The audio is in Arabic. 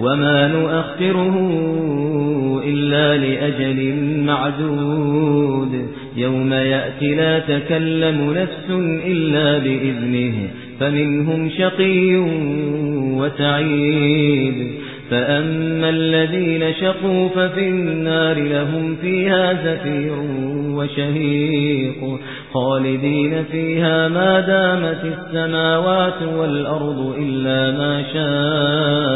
وما نؤخره إلا لأجل معدود يوم يأتي لا تكلم نفس إلا بإذنه فمنهم شقي وسعيد فأما الذين شقوا ففي النار لهم فيها زفير وشهيق خالدين فيها ما دامت السماوات والأرض إلا ما شاء ربك